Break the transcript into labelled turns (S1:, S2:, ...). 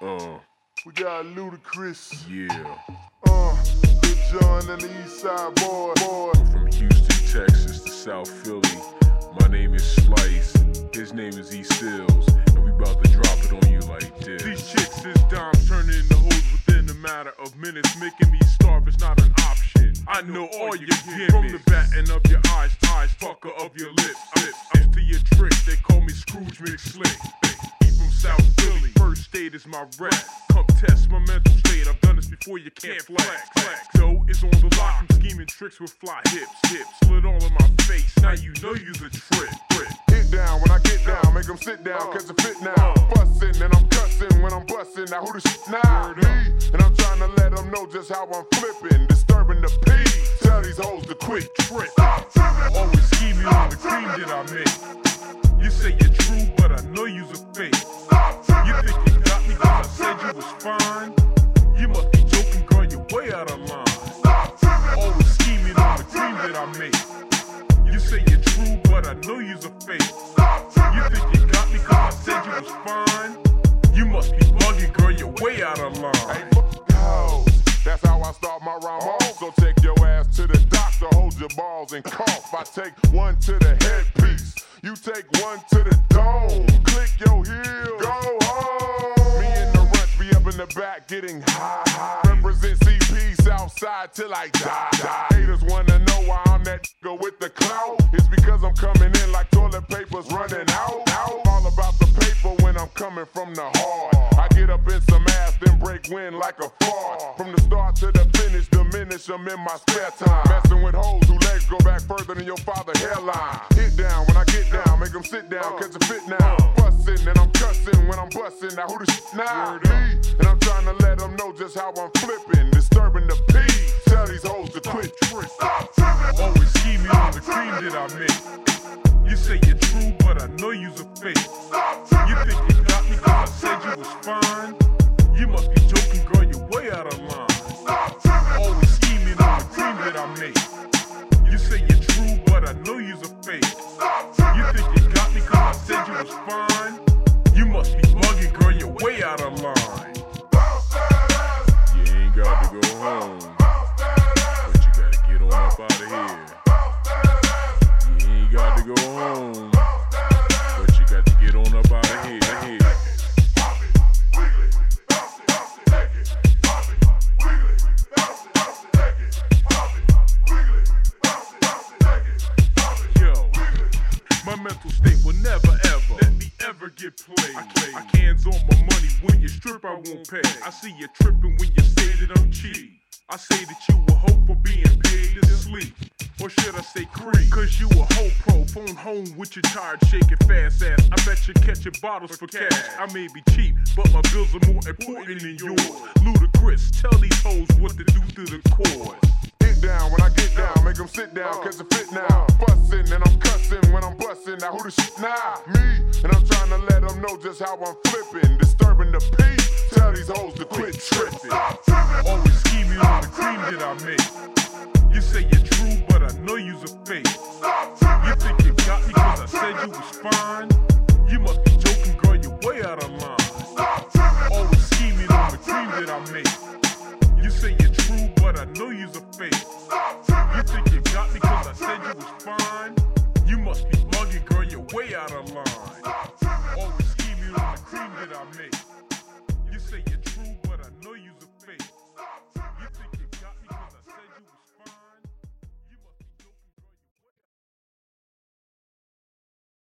S1: Uh,
S2: We got Ludacris,
S1: yeah.
S2: uh, Lil Jon and the East Side Boy, boy.
S1: From Houston, Texas to South Philly. My name is Slice. His name is E Seals. And we about to drop it on you like
S3: this. These
S1: chicks is dimes turning into hoes within a matter of minutes, making me starve is not an option. I know all you get from the batting of your eyes, eyes, fucker of your lips, lips. Up to your trick, they call me Scrooge McSlick. From South Philly, is my rep. Come test my mental state, I've done this before, you can't flex. flex. Dough is on the lock, I'm scheming tricks with fly hips, hips. Split all in my face, now you know you's a trick, trick.
S4: Hit down when I get down, make them sit down, catch a fit now. Bustin' and I'm cussing when I'm bustin'. Now who the shit now? Me. And I'm trying to let them know just how I'm flipping, disturbing the peace. Tell these hoes to quit
S1: trick. Always scheming on the cream that I make. Was fine? You must be joking, girl, you're way out of line. Always scheming on the cream that I make. You say you're true, but I know you's a fake. You think you got me cause I said you was fine? You must be bugging, girl, you're way out of Hey, line.
S4: fuck hoes. That's how I start my rhyme off. So take your ass to the doctor, hold your balls and cough. I take one to the headpiece. You take one to the dome. Click your heel. Go home. The back getting high. Represent CP outside till I die. die. Haters wanna know why I'm that nigga with the clout. It's because I'm coming in like toilet paper's running out. out. All about the paper when I'm coming from the heart. I get up in some ass, then break wind like a fart. From the to the finish, diminish them in my spare time. Messing with hoes whose legs go back further than your father's hairline. Hit down when I get down, make them sit down, catch a fit now. Bustin' and I'm cussing when I'm bustin'. Now who the shit now? Me. And I'm trying to let them know just how I'm flipping, disturbing the peace. Tell these hoes to quit
S1: trick. Always scheming on the cream that I make. You say you're true, but I know you's a fake. You think you got me cause I said you was fine? You must be joking, girl, you're way out of line. Out of line. You ain't got to go home. But you gotta get on up out of here. You ain't got to go home. But you got to get on up out of here. here. My mental state will never ever let me ever get played. I, can't, I on my money when you strip, I won't pay. I see you tripping when you say that I'm cheap. I say that you a hoe for being paid to sleep. Or should I say creep? Cause you a hoe pro, phone home with your tired shaking fast ass. I bet you catching bottles for cash. I may be cheap, but my bills are more important than yours. Ludacris, tell these hoes what to do to the chorus.
S4: Get down when I get down, make them sit down, catch a fit now. Bustin' and I'm bustin'. Now who the shit? Nah, me. And I'm trying to let them know just how I'm flipping, Disturbing the peace. Tell these hoes to quit tripping.
S1: Always scheming on the cream that I make. You say you're true, but I know you's a fake. Stop. You think you got me cause I said you was fine? You must be joking, girl, you're way out of line. Stop. Always scheming on the cream that I make. You say you're true, but I know you's a fake. You think you got me cause I said you was fine? You must be way out of line. Always scheming on the cream that I make.